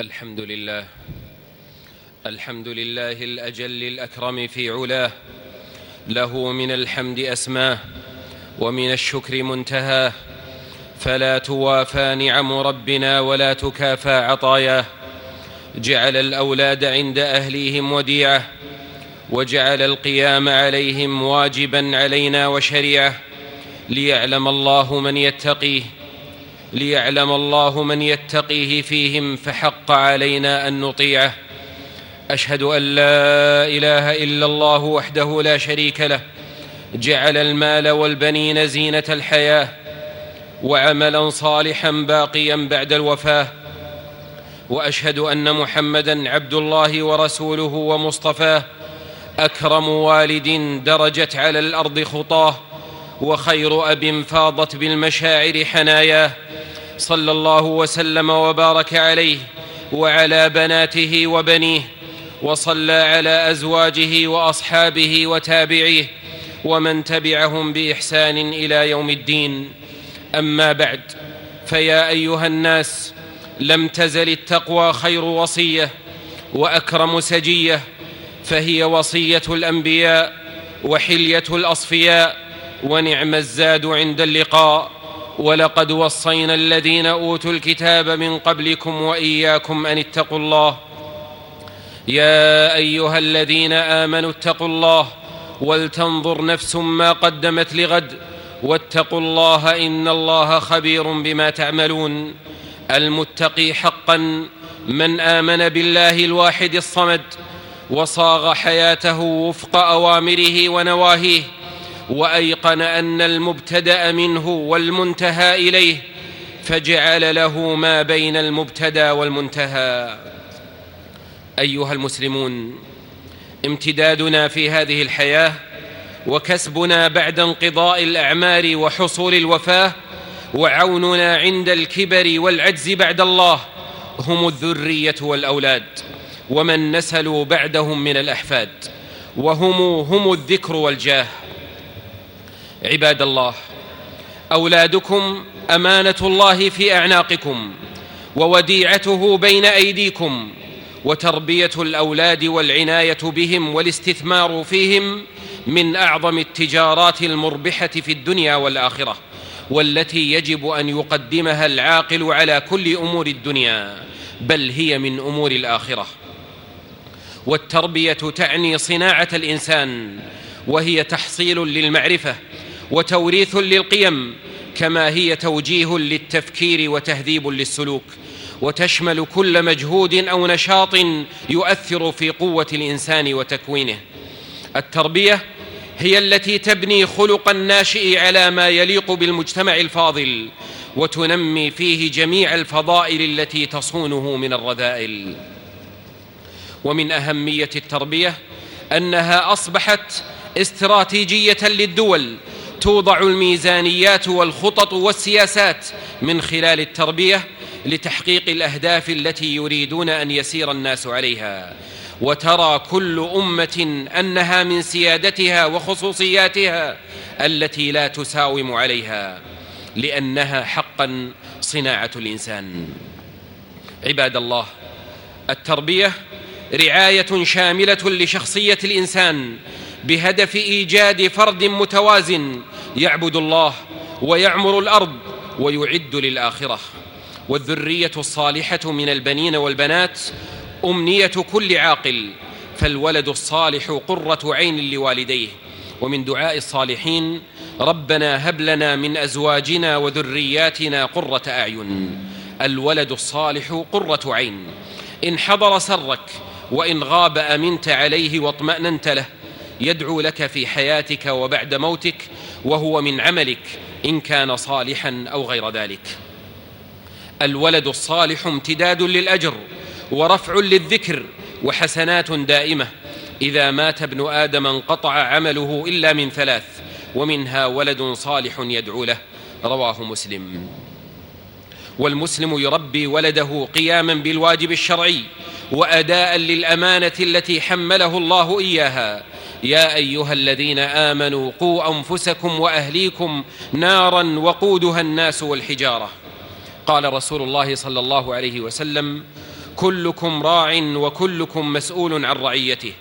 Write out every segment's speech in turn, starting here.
الحمد لله. الحمد لله الأجل الأكرم في علاه. له من الحمد أسماه ومن الشكر منتهاه. فلا توافى نعم ربنا ولا تكافى عطاياه. جعل الأولاد عند أهليهم وديعة وجعل القيام عليهم واجبا علينا وشريعة ليعلم الله من يتقيه. ليعلم الله من يتقيه فيهم فحق علينا أن نطيعه. أشهد أن لا إله إلا الله وحده لا شريك له. جعل المال والبنين زينة الحياة وعملا صالحا باقيا بعد الوفاة. وأشهد أن محمدا عبد الله ورسوله ومصطفاه. أكرم والد درجت على الأرض خطاه. وخير أب فاضت بالمشاعر حناياه صلى الله وسلم وبارك عليه وعلى بناته وبنيه وصلى على أزواجه وأصحابه وتابعيه ومن تبعهم بإحسان إلى يوم الدين. أما بعد فيا أيها الناس لم تزل التقوى خير وصية وأكرم سجية فهي وصية الأنبياء وحلية الأصفياء. ونعم الزاد عند اللقاء. ولقد وصينا الذين أوتوا الكتاب من قبلكم وإياكم أن اتقوا الله. يا أيها الذين آمنوا اتقوا الله ولتنظر نفس ما قدمت لغد. واتقوا الله إن الله خبير بما تعملون. المتقي حقا من آمن بالله الواحد الصمد. وصاغ حياته وفق أوامره ونواهيه. وأيقن أن المبتدأ منه والمنتهى إليه فجعل له ما بين المبتدأ والمنتهى. أيها المسلمون امتدادنا في هذه الحياة وكسبنا بعد انقضاء الأعمار وحصول الوفاة وعوننا عند الكبر والعجز بعد الله هم الذرية والأولاد ومن نسلوا بعدهم من الأحفاد وهم هم الذكر والجاه. عباد الله أولادكم أمانة الله في أعناقكم ووديعته بين أيديكم وتربية الأولاد والعناية بهم والاستثمار فيهم من أعظم التجارات المربحة في الدنيا والآخرة والتي يجب أن يقدمها العاقل على كل أمور الدنيا بل هي من أمور الآخرة. والتربية تعني صناعة الإنسان وهي تحصيل للمعرفة وتوريث للقيم كما هي توجيه للتفكير وتهذيب للسلوك. وتشمل كل مجهود أو نشاط يؤثر في قوة الإنسان وتكوينه. التربية هي التي تبني خلق الناشئ على ما يليق بالمجتمع الفاضل وتنمي فيه جميع الفضائل التي تصونه من الرذائل. ومن أهمية التربية أنها أصبحت استراتيجية للدول توضع الميزانيات والخطط والسياسات من خلال التربية لتحقيق الأهداف التي يريدون أن يسير الناس عليها. وترى كل أمة أنها من سيادتها وخصوصياتها التي لا تساوم عليها لأنها حقا صناعة الإنسان. عباد الله التربية رعاية شاملة لشخصية الإنسان بهدف إيجاد فرد متوازن يعبد الله ويعمر الأرض ويعد للآخرة. والذرية الصالحة من البنين والبنات أمنية كل عاقل فالولد الصالح قرة عين لوالديه. ومن دعاء الصالحين ربنا هب لنا من أزواجنا وذرياتنا قرة أعين. الولد الصالح قرة عين. إن حضر سرك وإن غاب أمنت عليه واطمأننت له. يدعو لك في حياتك وبعد موتك وهو من عملك إن كان صالحا أو غير ذلك. الولد الصالح امتداد للأجر ورفع للذكر وحسنات دائمة. إذا مات ابن آدم انقطع عمله إلا من ثلاث ومنها ولد صالح يدعو له. رواه مسلم. والمسلم يربي ولده قياما بالواجب الشرعي واداء للأمانة التي حمله الله إياها. يا أيها الذين آمنوا قوا أنفسكم وأهليكم نارا وقودها الناس والحجارة. قال رسول الله صلى الله عليه وسلم كلكم راع وكلكم مسؤول عن رعيته.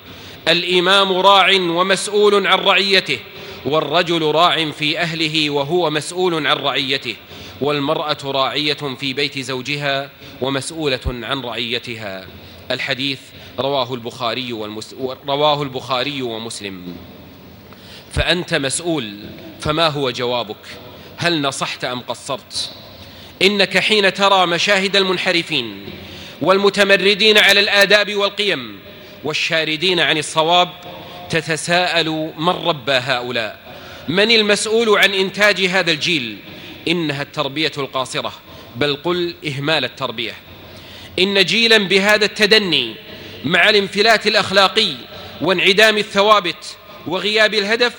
الإمام راع ومسؤول عن رعيته. والرجل راع في أهله وهو مسؤول عن رعيته. والمرأة راعية في بيت زوجها ومسؤولة عن رعيتها. الحديث رواه البخاري والمس... رواه البخاري ومسلم. فأنت مسؤول فما هو جوابك؟ هل نصحت أم قصرت؟ إنك حين ترى مشاهد المنحرفين والمتمردين على الآداب والقيم والشاردين عن الصواب تتساءل من ربى هؤلاء؟ من المسؤول عن إنتاج هذا الجيل؟ إنها التربية القاصرة. بل قل إهمال التربية. إن جيلا بهذا التدني مع الانفلات الأخلاقي وانعدام الثوابت وغياب الهدف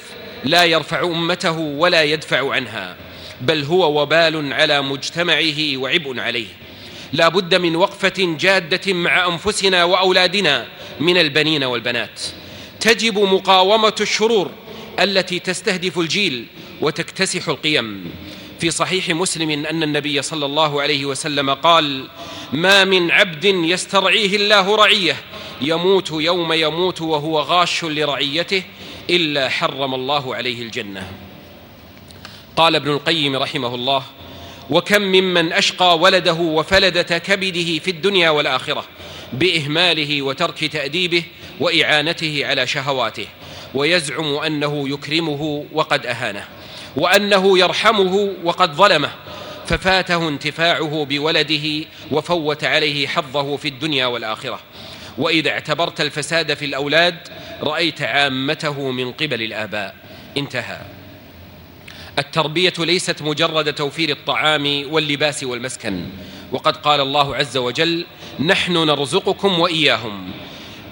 لا يرفع أمته ولا يدفع عنها بل هو وبال على مجتمعه وعبء عليه. لا بد من وقفة جادة مع أنفسنا وأولادنا من البنين والبنات. تجب مقاومة الشرور التي تستهدف الجيل وتكتسح القيم. في صحيح مسلم أن النبي صلى الله عليه وسلم قال ما من عبد يسترعيه الله رعية يموت يوم يموت وهو غاش لرعيته إلا حرم الله عليه الجنة. قال ابن القيم رحمه الله وكم ممن أشقى ولده وفلده كبده في الدنيا والآخرة بإهماله وترك تأديبه وإعانته على شهواته ويزعم أنه يكرمه وقد أهانه وأنه يرحمه وقد ظلمه ففاته انتفاعه بولده وفوت عليه حظه في الدنيا والآخرة. وإذا اعتبرت الفساد في الأولاد رأيت عامته من قبل الآباء. انتهى. التربية ليست مجرد توفير الطعام واللباس والمسكن. وقد قال الله عز وجل نحن نرزقكم وإياهم.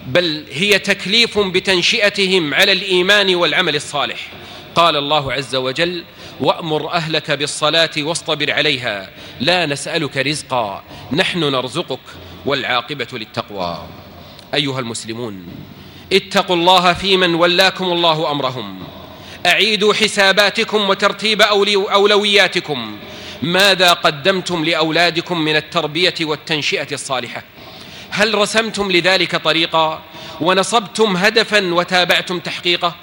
بل هي تكليف بتنشئتهم على الإيمان والعمل الصالح. قال الله عز وجل وأمر أهلك بالصلاة واصطبر عليها لا نسألك رزقا نحن نرزقك والعاقبة للتقوى. أيها المسلمون اتقوا الله في من ولاكم الله أمرهم. أعيدوا حساباتكم وترتيب أولوياتكم. ماذا قدمتم لأولادكم من التربية والتنشئة الصالحة؟ هل رسمتم لذلك طريقا؟ ونصبتم هدفا وتابعتم تحقيقه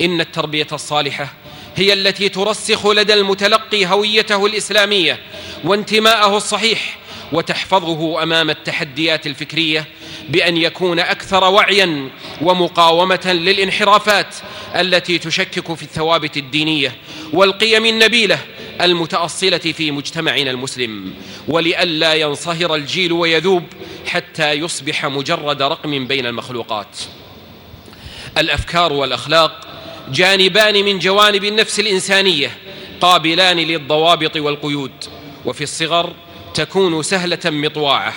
إن التربية الصالحة هي التي ترسخ لدى المتلقي هويته الإسلامية وانتماءه الصحيح وتحفظه أمام التحديات الفكرية بأن يكون أكثر وعيا ومقاومة للانحرافات التي تشكك في الثوابت الدينية والقيم النبيلة المتأصلة في مجتمعنا المسلم ولئلا ينصهر الجيل ويذوب حتى يصبح مجرد رقم بين المخلوقات. الأفكار والأخلاق جانبان من جوانب النفس الإنسانية قابلان للضوابط والقيود. وفي الصغر تكون سهلة مطواعة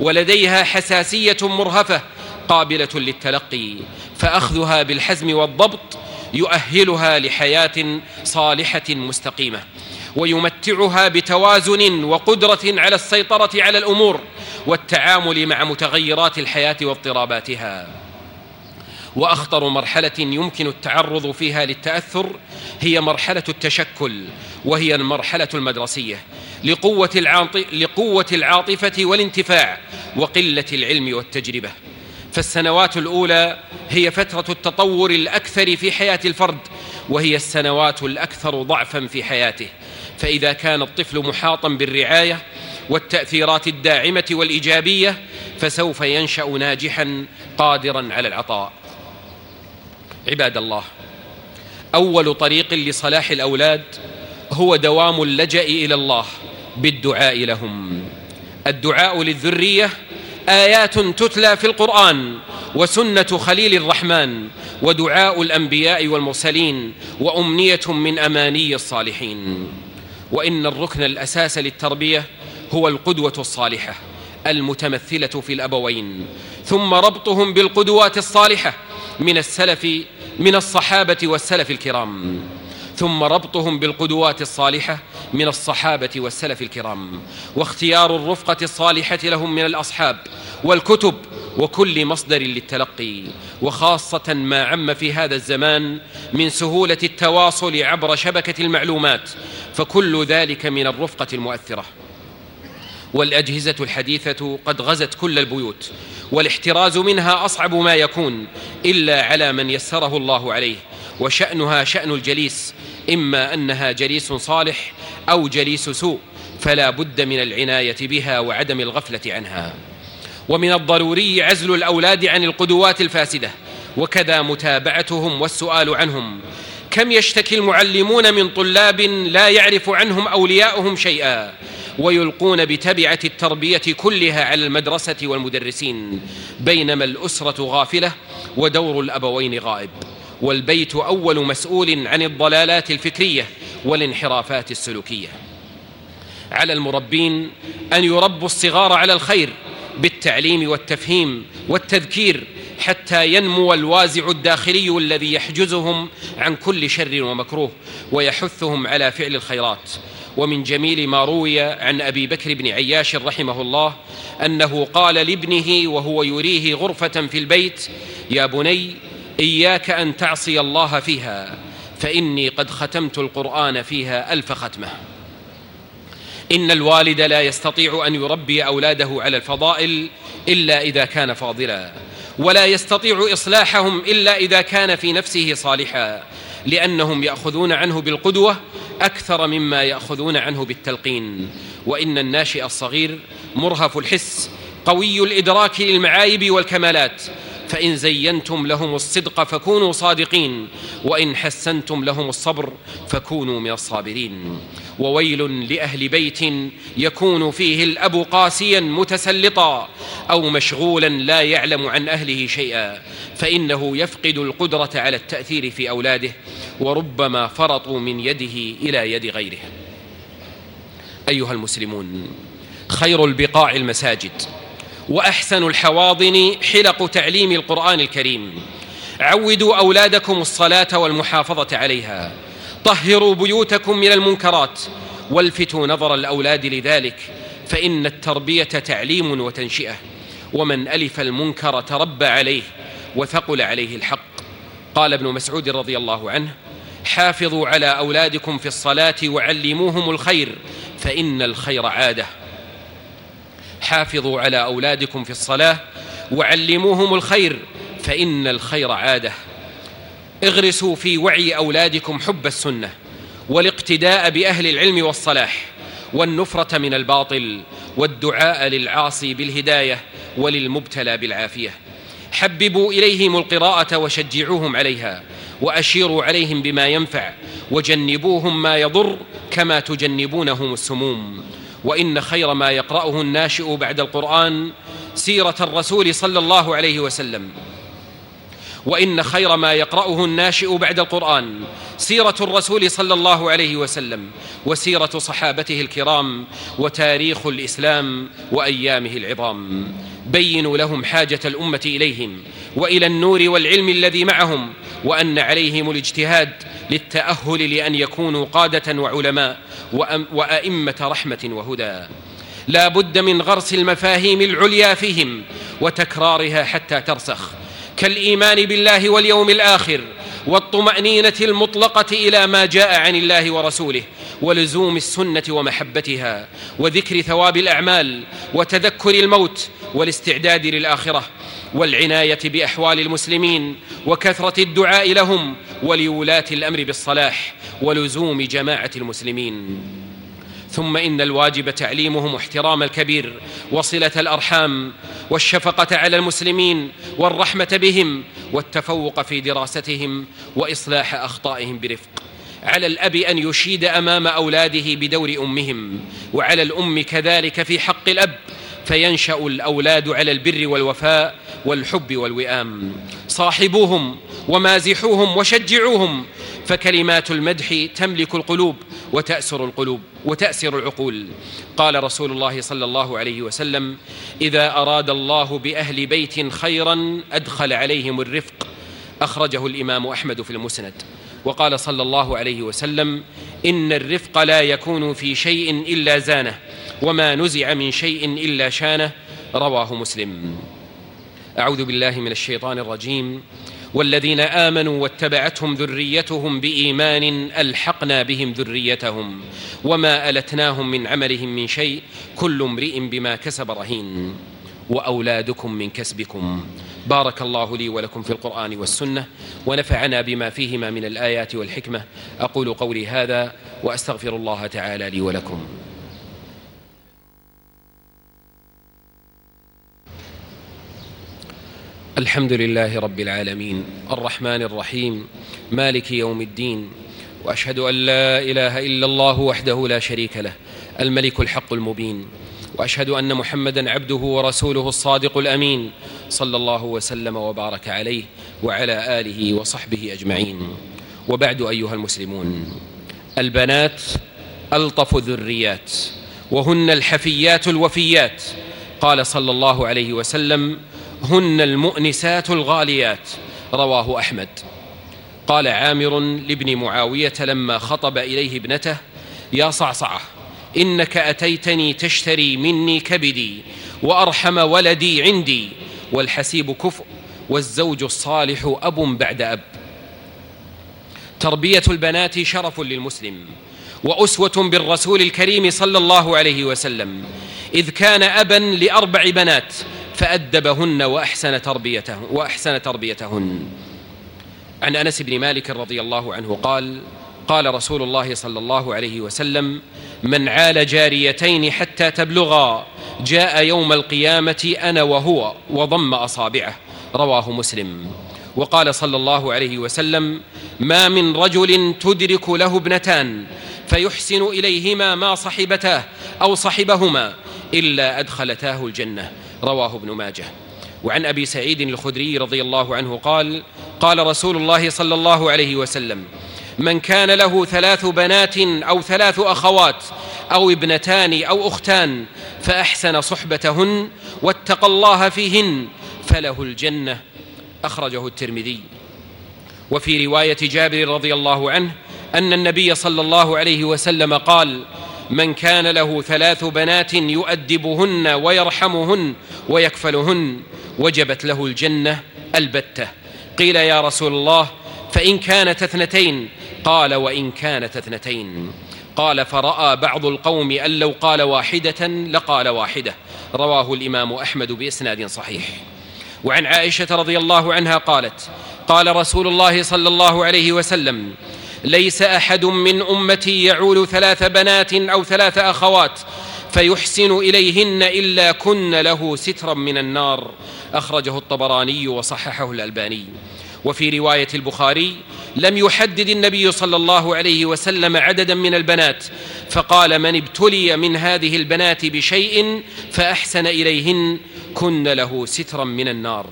ولديها حساسية مرهفة قابلة للتلقي فأخذها بالحزم والضبط يؤهلها لحياة صالحة مستقيمة ويمتعها بتوازن وقدرة على السيطرة على الأمور والتعامل مع متغيرات الحياة واضطراباتها. وأخطر مرحلة يمكن التعرض فيها للتأثر هي مرحلة التشكل وهي المرحلة المدرسية لقوة العاطفة والانتفاع وقلة العلم والتجربة. فالسنوات الأولى هي فترة التطور الأكثر في حياة الفرد وهي السنوات الأكثر ضعفا في حياته. فإذا كان الطفل محاطا بالرعاية والتأثيرات الداعمة والإيجابية فسوف ينشأ ناجحا قادرا على العطاء. عباد الله أول طريق لصلاح الأولاد هو دوام اللجأ إلى الله بالدعاء لهم. الدعاء للذرية آيات تتلى في القرآن وسنة خليل الرحمن ودعاء الأنبياء والمرسلين وأمنية من أماني الصالحين. وإن الركن الأساس للتربية هو القدوة الصالحة المتمثلة في الأبوين ثم ربطهم بالقدوات الصالحة من السلف من الصحابة والسلف الكرام. ثم ربطهم بالقدوات الصالحة من الصحابة والسلف الكرام. واختيار الرفقة الصالحة لهم من الأصحاب والكتب وكل مصدر للتلقي. وخاصة ما عم في هذا الزمان من سهولة التواصل عبر شبكة المعلومات. فكل ذلك من الرفقة المؤثرة. والأجهزة الحديثة قد غزت كل البيوت والاحتراز منها أصعب ما يكون إلا على من يسره الله عليه وشأنها شأن الجليس إما أنها جليس صالح أو جليس سوء فلا بد من العناية بها وعدم الغفلة عنها. ومن الضروري عزل الأولاد عن القدوات الفاسدة وكذا متابعتهم والسؤال عنهم. كم يشتكي المعلمون من طلاب لا يعرف عنهم أولياؤهم شيئا؟ ويلقون بتبعة التربية كلها على المدرسة والمدرسين بينما الأسرة غافلة ودور الأبوين غائب. والبيت أول مسؤول عن الضلالات الفكرية والانحرافات السلوكية. على المربين أن يربوا الصغار على الخير بالتعليم والتفهيم والتذكير حتى ينمو الوازع الداخلي الذي يحجزهم عن كل شر ومكروه ويحثهم على فعل الخيرات. ومن جميل ما روي عن أبي بكر بن عياش رحمه الله أنه قال لابنه وهو يريه غرفة في البيت يا بني إياك أن تعصي الله فيها فإني قد ختمت القرآن فيها ألف ختمة. إن الوالد لا يستطيع أن يربي أولاده على الفضائل إلا إذا كان فاضلا ولا يستطيع إصلاحهم إلا إذا كان في نفسه صالحا لأنهم يأخذون عنه بالقدوة أكثر مما يأخذون عنه بالتلقين. وإن الناشئ الصغير مرهف الحس قوي الإدراك للمعايب والكمالات. فإن زينتم لهم الصدق فكونوا صادقين وإن حسنتم لهم الصبر فكونوا من الصابرين. وويل لأهل بيت يكون فيه الأب قاسيا متسلطا أو مشغولا لا يعلم عن أهله شيئا فإنه يفقد القدرة على التأثير في أولاده وربما فرطوا من يده إلى يد غيره. أيها المسلمون خير البقاع المساجد. وأحسن الحواضن حلق تعليم القرآن الكريم. عودوا أولادكم الصلاة والمحافظة عليها. طهروا بيوتكم من المنكرات. والفتوا نظر الأولاد لذلك. فإن التربية تعليم وتنشئة. ومن ألف المنكر تربى عليه وثقل عليه الحق. قال ابن مسعود رضي الله عنه حافظوا على أولادكم في الصلاة وعلموهم الخير فإن الخير عادة. حافظوا على أولادكم في الصلاة وعلموهم الخير فإن الخير عادة. اغرسوا في وعي أولادكم حب السنة والاقتداء بأهل العلم والصلاح والنفرة من الباطل والدعاء للعاصي بالهداية وللمبتلى بالعافية. حببوا إليهم القراءة وشجعوهم عليها وأشيروا عليهم بما ينفع وجنبوهم ما يضر كما تجنبونهم السموم. وإن خير ما يقرأه الناشئ بعد القرآن سيرة الرسول صلى الله عليه وسلم. وإن خير ما يقرأه الناشئ بعد القرآن سيرة الرسول صلى الله عليه وسلم وسيرة صحابته الكرام وتاريخ الإسلام وأيامه العظام. بينوا لهم حاجة الأمة إليهم وإلى النور والعلم الذي معهم وأن عليهم الاجتهاد للتأهل لأن يكونوا قادة وعلماء وأئمة رحمة وهدى. لا بد من غرس المفاهيم العليا فيهم وتكرارها حتى ترسخ كالإيمان بالله واليوم الآخر والطمأنينة المطلقة إلى ما جاء عن الله ورسوله ولزوم السنة ومحبتها وذكر ثواب الأعمال وتذكر الموت والاستعداد للآخرة والعناية بأحوال المسلمين وكثرة الدعاء لهم ولولاة الأمر بالصلاح ولزوم جماعة المسلمين. ثم إن الواجب تعليمهم احترام الكبير وصلة الأرحام والشفقة على المسلمين والرحمة بهم والتفوق في دراستهم وإصلاح أخطائهم برفق. على الأب أن يشيد أمام أولاده بدور أمهم وعلى الأم كذلك في حق الأب فينشأ الأولاد على البر والوفاء والحب والوئام. صاحبوهم ومازحوهم وشجعوهم فكلمات المدح تملك القلوب وتأسر القلوب وتأسر العقول. قال رسول الله صلى الله عليه وسلم إذا أراد الله بأهل بيت خيرا أدخل عليهم الرفق. أخرجه الإمام أحمد في المسند. وقال صلى الله عليه وسلم إن الرفق لا يكون في شيء إلا زانه وما نزع من شيء إلا شانه. رواه مسلم. أعوذ بالله من الشيطان الرجيم. والذين آمنوا واتبعتهم ذريتهم بإيمان ألحقنا بهم ذريتهم وما ألتناهم من عملهم من شيء كل امرئ بما كسب رهين وأولادكم من كسبكم بارك الله لي ولكم في القرآن والسنة ونفعنا بما فيهما من الآيات والحكمة أقول قولي هذا وأستغفر الله تعالى لي ولكم الحمد لله رب العالمين الرحمن الرحيم مالك يوم الدين وأشهد أن لا إله إلا الله وحده لا شريك له الملك الحق المبين وأشهد أن محمدا عبده ورسوله الصادق الأمين صلى الله وسلم وبارك عليه وعلى آله وصحبه أجمعين. وبعد أيها المسلمون البنات ألطف الذريات وهن الحفيات الوفيات قال صلى الله عليه وسلم هن المؤنسات الغاليات رواه أحمد. قال عامر لابن معاوية لما خطب إليه ابنته يا صعصعة إنك أتيتني تشتري مني كبدي وأرحم ولدي عندي والحسيب كفء والزوج الصالح أب بعد أب. تربية البنات شرف للمسلم وأسوة بالرسول الكريم صلى الله عليه وسلم إذ كان أبا لأربع بنات فأدبهن وأحسن تربيته وأحسن تربيتهن. عن أنس بن مالك رضي الله عنه قال قال رسول الله صلى الله عليه وسلم من عال جاريتين حتى تبلغا جاء يوم القيامة أنا وهو وضم أصابعه. رواه مسلم. وقال صلى الله عليه وسلم ما من رجل تدرك له ابنتان فيحسن إليهما ما صحبتاه أو صحبهما إلا أدخلتاه الجنة. رواه ابن ماجه. وعن أبي سعيد الخدري رضي الله عنه قال قال رسول الله صلى الله عليه وسلم من كان له ثلاث بنات أو ثلاث أخوات أو ابنتان أو أختان فأحسن صحبتهن واتقى الله فيهن فله الجنة. أخرجه الترمذي. وفي رواية جابر رضي الله عنه أن النبي صلى الله عليه وسلم قال من كان له ثلاث بنات يؤدبهن ويرحمهن ويكفلهن وجبت له الجنة البتة. قيل يا رسول الله فإن كانت اثنتين قال وإن كانت اثنتين. قال فرأى بعض القوم أن لو قال واحدة لقال واحدة. رواه الإمام أحمد بإسناد صحيح. وعن عائشة رضي الله عنها قالت قال رسول الله صلى الله عليه وسلم ليس أحد من أمتي يعول ثلاث بنات أو ثلاث أخوات فيحسن إليهن إلا كن له سترا من النار. أخرجه الطبراني وصححه الألباني. وفي رواية البخاري لم يحدد النبي صلى الله عليه وسلم عددا من البنات فقال من ابتلي من هذه البنات بشيء فأحسن إليهن كن له سترا من النار.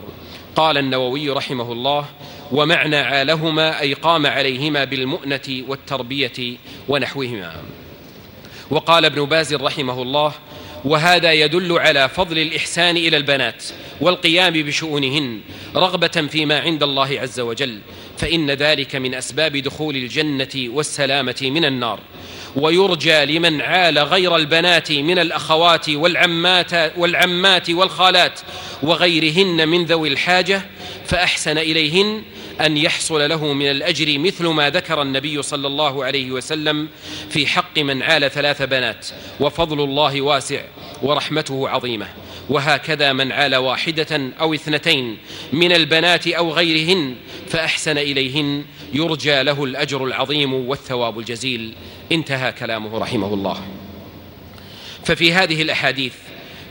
قال النووي رحمه الله ومعنى عالهما أي قام عليهما بالمؤنة والتربية ونحوهما وقال ابن باز رحمه الله وهذا يدل على فضل الإحسان إلى البنات والقيام بشؤونهن رغبة فيما عند الله عز وجل فإن ذلك من أسباب دخول الجنة والسلامة من النار ويرجى لمن عال غير البنات من الأخوات والعمات والعمات والخالات وغيرهن من ذوي الحاجة فأحسن إليهن أن يحصل له من الأجر مثل ما ذكر النبي صلى الله عليه وسلم في حق من عال ثلاث بنات. وفضل الله واسع ورحمته عظيمة. وهكذا من عال واحدة أو اثنتين من البنات أو غيرهن فأحسن إليهن يرجى له الأجر العظيم والثواب الجزيل. انتهى كلامه رحمه الله. ففي هذه الأحاديث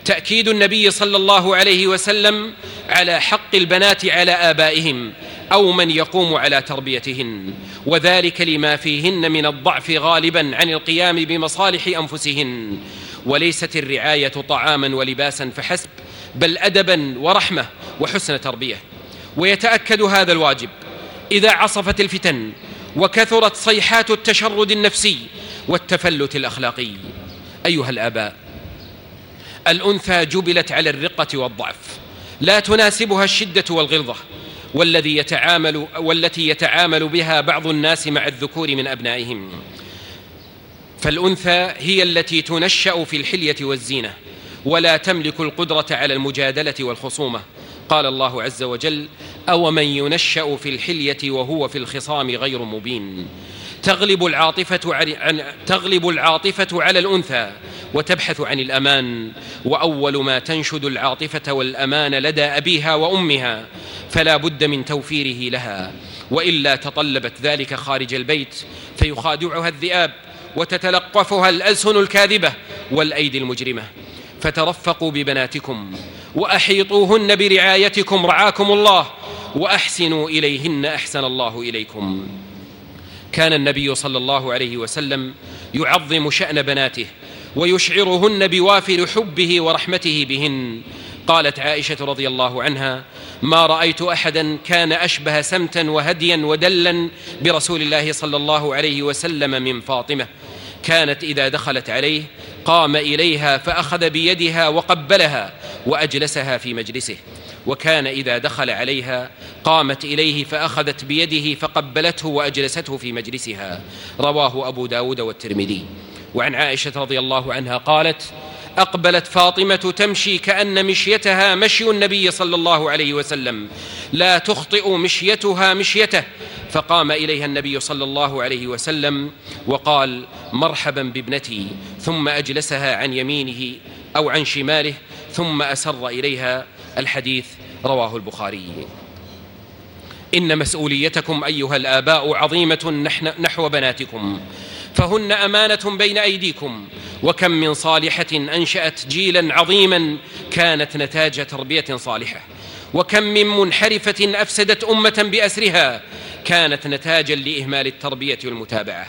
تأكيد النبي صلى الله عليه وسلم على حق البنات على آبائهم أو من يقوم على تربيتهن وذلك لما فيهن من الضعف غالبا عن القيام بمصالح أنفسهن. وليست الرعاية طعاما ولباسا فحسب بل أدبا ورحمة وحسن تربية. ويتأكد هذا الواجب إذا عصفت الفتن وكثرت صيحات التشرد النفسي والتفلت الأخلاقي. أيها الآباء الأنثى جبلت على الرقة والضعف لا تناسبها الشدة والغلظة والذي يتعامل والتي يتعامل بها بعض الناس مع الذكور من أبنائهم. فالأنثى هي التي تنشأ في الحلية والزينة ولا تملك القدرة على المجادلة والخصومة. قال الله عز وجل أو من ينشأ في الحلية وهو في الخصام غير مبين؟ تغلب العاطفة عن تغلب العاطفة على الأنثى وتبحث عن الأمان. وأول ما تنشد العاطفة والأمان لدى أبيها وأمها فلا بد من توفيره لها وإلا تطلبت ذلك خارج البيت فيخادعها الذئاب وتتلقفها الألسن الكاذبة والأيدي المجرمة. فترفقوا ببناتكم وأحيطوهن برعايتكم رعاكم الله وأحسنوا إليهن أحسن الله إليكم. كان النبي صلى الله عليه وسلم يعظم شأن بناته ويشعرهن بوافر حبه ورحمته بهن. قالت عائشة رضي الله عنها ما رأيت أحدا كان أشبه سمتا وهديا ودلا برسول الله صلى الله عليه وسلم من فاطمة. كانت إذا دخلت عليه قام إليها فأخذ بيدها وقبلها وأجلسها في مجلسه. وكان إذا دخل عليها قامت إليه فأخذت بيده فقبلته وأجلسته في مجلسها. رواه أبو داود والترمذي. وعن عائشة رضي الله عنها قالت أقبلت فاطمة تمشي كأن مشيتها مشي النبي صلى الله عليه وسلم. لا تخطئ مشيتها مشيته. فقام إليها النبي صلى الله عليه وسلم وقال مرحبا بابنتي. ثم أجلسها عن يمينه أو عن شماله. ثم أسر إليها الحديث. رواه البخاري. إن مسؤوليتكم أيها الآباء عظيمة نحو بناتكم. فهن أمانة بين أيديكم. وكم من صالحة أنشأت جيلا عظيما كانت نتاج تربية صالحة. وكم من منحرفة أفسدت أمة بأسرها كانت نتاجا لإهمال التربية والمتابعة.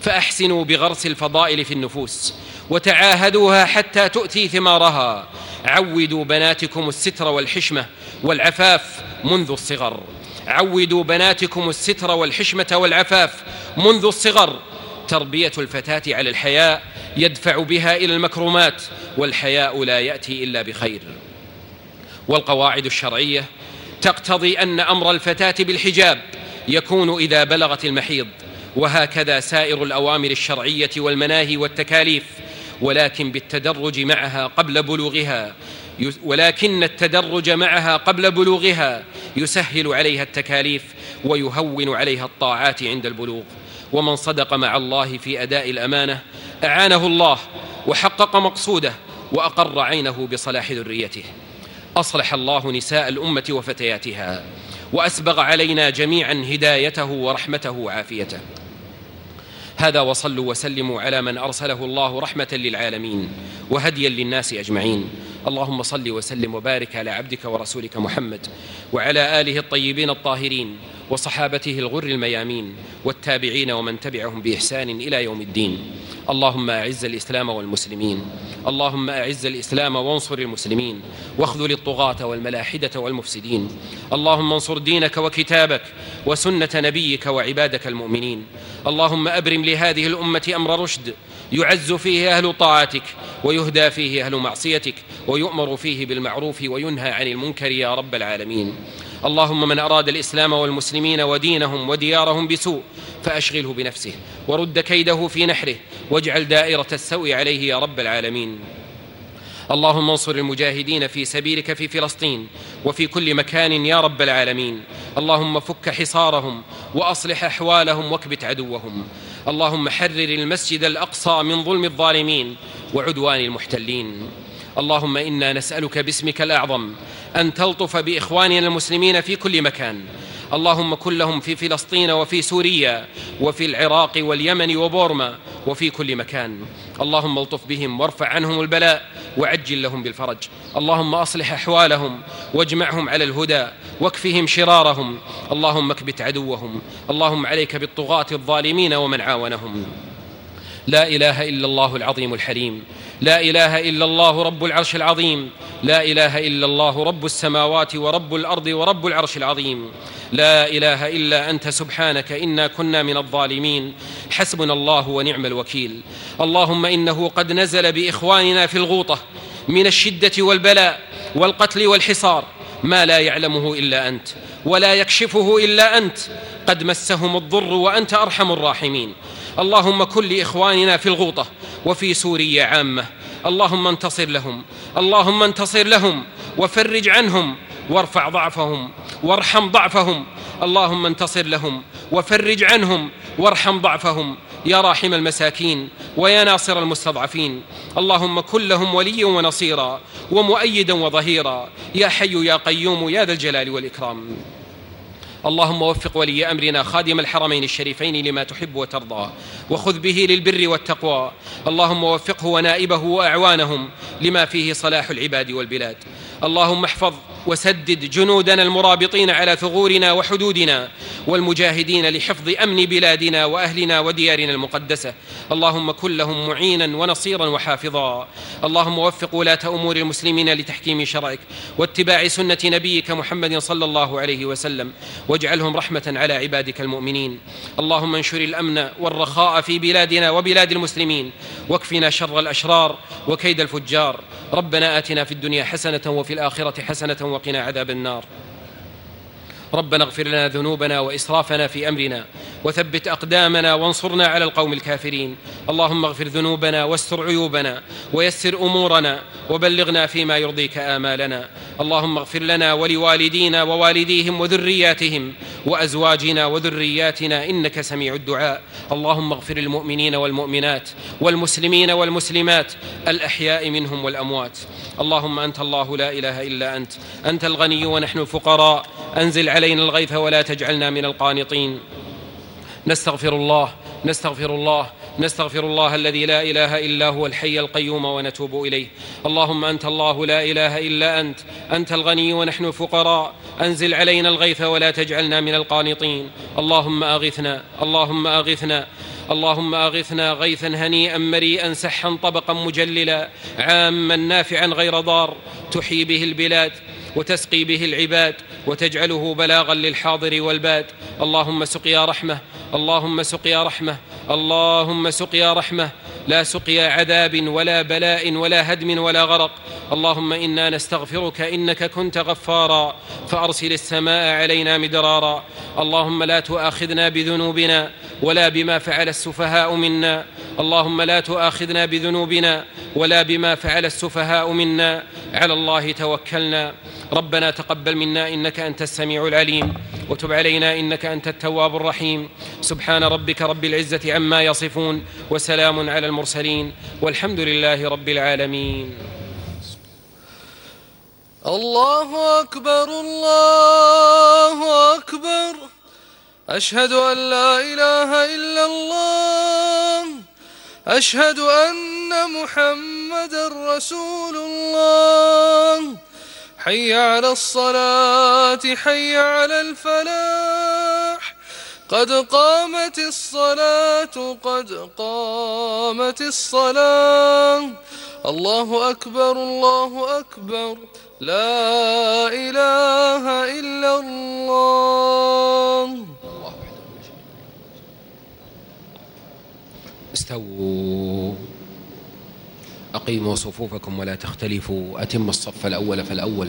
فأحسنوا بغرس الفضائل في النفوس وتعاهدوها حتى تؤتي ثمارها. عودوا بناتكم الستر والحشمة والعفاف منذ الصغر. عودوا بناتكم الستر والحشمة والعفاف منذ الصغر. تربية الفتاة على الحياء يدفع بها إلى المكرمات والحياء لا يأتي إلا بخير. والقواعد الشرعية تقتضي أن أمر الفتاة بالحجاب يكون إذا بلغت المحيض وهكذا سائر الأوامر الشرعية والمناهي والتكاليف ولكن بالتدرج معها قبل بلوغها ولكن التدرج معها قبل بلوغها يسهل عليها التكاليف ويهون عليها الطاعات عند البلوغ. ومن صدق مع الله في أداء الأمانة أعانه الله وحقق مقصوده وأقر عينه بصلاح ذريته. أصلح الله نساء الأمة وفتياتها وأسبغ علينا جميعا هدايته ورحمته وعافيته. هذا وصلوا وسلموا على من أرسله الله رحمة للعالمين وهديا للناس أجمعين. اللهم صل وسلم وبارك على عبدك ورسولك محمد وعلى آله الطيبين الطاهرين وصحابته الغر الميامين والتابعين ومن تبعهم بإحسان إلى يوم الدين. اللهم أعز الإسلام والمسلمين. اللهم أعز الإسلام وانصر المسلمين. واخذل الطغاة والملاحدة والمفسدين. اللهم انصر دينك وكتابك وسنة نبيك وعبادك المؤمنين. اللهم أبرم لهذه الأمة أمر رشد. يعز فيه أهل طاعتك ويهدى فيه أهل معصيتك ويؤمر فيه بالمعروف وينهى عن المنكر يا رب العالمين. اللهم من أراد الإسلام والمسلمين ودينهم وديارهم بسوء فأشغله بنفسه ورد كيده في نحره واجعل دائرة السوء عليه يا رب العالمين. اللهم انصر المجاهدين في سبيلك في فلسطين وفي كل مكان يا رب العالمين. اللهم فك حصارهم وأصلح أحوالهم واكبت عدوهم. اللهم حرر المسجد الأقصى من ظلم الظالمين وعدوان المحتلين. اللهم إنا نسألك باسمك الأعظم أن تلطف بإخواننا المسلمين في كل مكان. اللهم كن لهم في فلسطين وفي سوريا وفي العراق واليمن وبورما وفي كل مكان. اللهم الطف بهم وارفع عنهم البلاء وعجل لهم بالفرج. اللهم أصلح أحوالهم واجمعهم على الهدى واكفهم شرارهم. اللهم اكبت عدوهم. اللهم عليك بالطغاة الظالمين ومن عاونهم. لا إله إلا الله العظيم الحليم. لا إله إلا الله رب العرش العظيم. لا إله إلا الله رب السماوات ورب الأرض ورب العرش العظيم. لا إله إلا أنت سبحانك إنا كنا من الظالمين. حسبنا الله ونعم الوكيل. اللهم إنه قد نزل بإخواننا في الغوطة من الشدة والبلاء والقتل والحصار. ما لا يعلمه إلا أنت ولا يكشفه إلا أنت. قد مسهم الضر وأنت أرحم الراحمين. اللهم كن لاخواننا في الغوطة وفي سوريا عامة. اللهم انتصر لهم. اللهم انتصر لهم. وفرج عنهم. وارفع ضعفهم. وارحم ضعفهم. اللهم انتصر لهم. وفرج عنهم. وارحم ضعفهم. يا راحم المساكين. ويا ناصر المستضعفين. اللهم كن لهم وليا ونصيرا. ومؤيدا وظهيرا. يا حي يا قيوم يا ذا الجلال والإكرام. اللهم وفق ولي أمرنا خادم الحرمين الشريفين لما تحب وترضى وخذ به للبر والتقوى. اللهم وفقه ونائبه وأعوانهم لما فيه صلاح العباد والبلاد. اللهم احفظ وسدد جنودنا المرابطين على ثغورنا وحدودنا والمجاهدين لحفظ أمن بلادنا وأهلنا وديارنا المقدسة. اللهم كن لهم معينا ونصيرا وحافظا. اللهم وفق ولاة أمور المسلمين لتحكيم شرعك واتباع سنة نبيك محمد صلى الله عليه وسلم. واجعلهم رحمة على عبادك المؤمنين. اللهم انشر الأمن والرخاء في بلادنا وبلاد المسلمين. واكفنا شر الأشرار وكيد الفجار. ربنا آتنا في الدنيا حسنة وفي الآخرة حسنة وقنا عذاب النار. ربنا اغفر لنا ذنوبنا وإسرافنا في أمرنا وثبت أقدامنا وانصرنا على القوم الكافرين. اللهم اغفر ذنوبنا واستر عيوبنا ويسر أمورنا وبلغنا فيما يرضيك آمالنا. اللهم اغفر لنا ولوالدينا ووالديهم وذرياتهم وأزواجنا وذرياتنا إنك سميع الدعاء. اللهم اغفر المؤمنين والمؤمنات والمسلمين والمسلمات الأحياء منهم والأموات. اللهم أنت الله لا إله إلا أنت. أنت الغني ونحن الفقراء. أنزل علينا الغيث ولا تجعلنا من القانطين. نستغفر الله نستغفر الله نستغفر الله الذي لا إله إلا هو الحي القيوم ونتوب إليه. اللهم أنت الله لا إله إلا أنت أنت الغني ونحن الفقراء. أنزل علينا الغيث ولا تجعلنا من القانطين. اللهم أغثنا اللهم أغثنا اللهم أغثنا غيثا هنيئا مريئا سحا طبقا مجللا عاما نافعا غير ضار. تحيي به البلاد وتسقي به العباد وتجعله بلاغا للحاضر والباد. اللهم سقيا رحمة اللهم سقيا رحمة. اللهم سقيا رحمة لا سقيا عذاب ولا بلاء ولا هدم ولا غرق. اللهم إنا نستغفرك إنك كنت غفارا فأرسل السماء علينا مدرارا. اللهم لا تؤاخذنا بذنوبنا ولا بما فعل السفهاء منا. اللهم لا تؤاخذنا بذنوبنا ولا بما فعل السفهاء منا. على الله توكلنا. ربنا تقبل منا إنك أنت السميع العليم. وتب علينا إنك أنت التواب الرحيم. سبحان ربك رب العزة عما يصفون وسلام على المرسلين والحمد لله رب العالمين. الله أكبر الله أكبر. أشهد أن لا إله إلا الله. أشهد أن محمد رسول الله. حي على الصلاة حي على الفلاح. قد قامت الصلاة قد قامت الصلاة. الله أكبر الله أكبر. لا إله إلا الله. استووا. أقيموا صفوفكم ولا تختلفوا. أتم الصف الأول فالأول.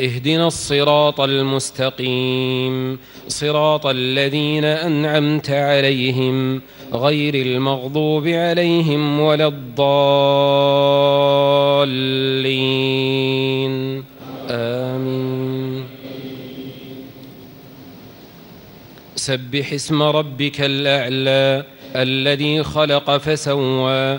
اهدنا الصراط المستقيم صراط الذين أنعمت عليهم غير المغضوب عليهم ولا الضالين. آمين. سبح اسم ربك الأعلى الذي خلق فسوى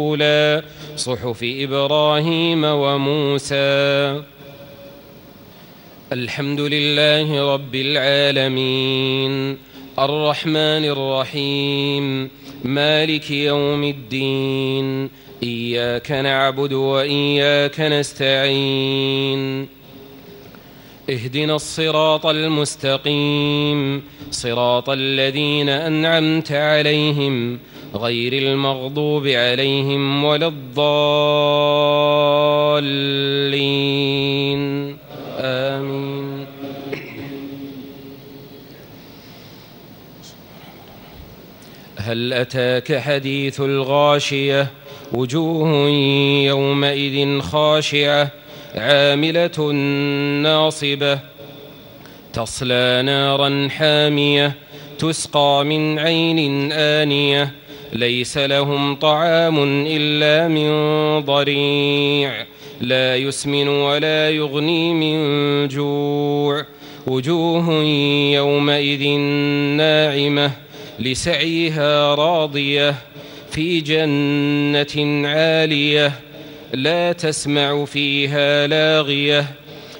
الاولى صحف إبراهيم وموسى. الحمد لله رب العالمين. الرحمن الرحيم. مالك يوم الدين. إياك نعبد وإياك نستعين. اهدنا الصراط المستقيم. صراط الذين أنعمت عليهم. غير المغضوب عليهم ولا الضالين. آمين. هل أتاك حديث الغاشية؟ وجوه يومئذ خاشعة عاملة ناصبة. تصلى نارا حامية تسقى من عين آنية. ليس لهم طعام إلا من ضريع. لا يسمن ولا يغني من جوع. وجوه يومئذ ناعمة لسعيها راضية في جنة عالية. لا تسمع فيها لاغية.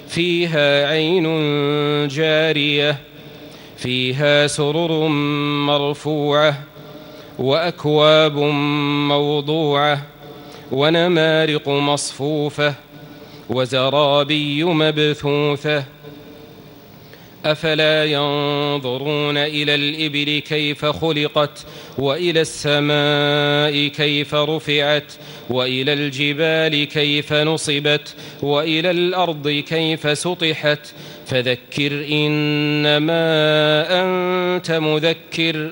فيها عين جارية. فيها سرر مرفوعة. وأكواب موضوعة ونمارق مصفوفة وزرابي مبثوثة. أفلا ينظرون إلى الإبل كيف خلقت وإلى السماء كيف رفعت وإلى الجبال كيف نصبت وإلى الأرض كيف سطحت. فذكر إنما أنت مذكر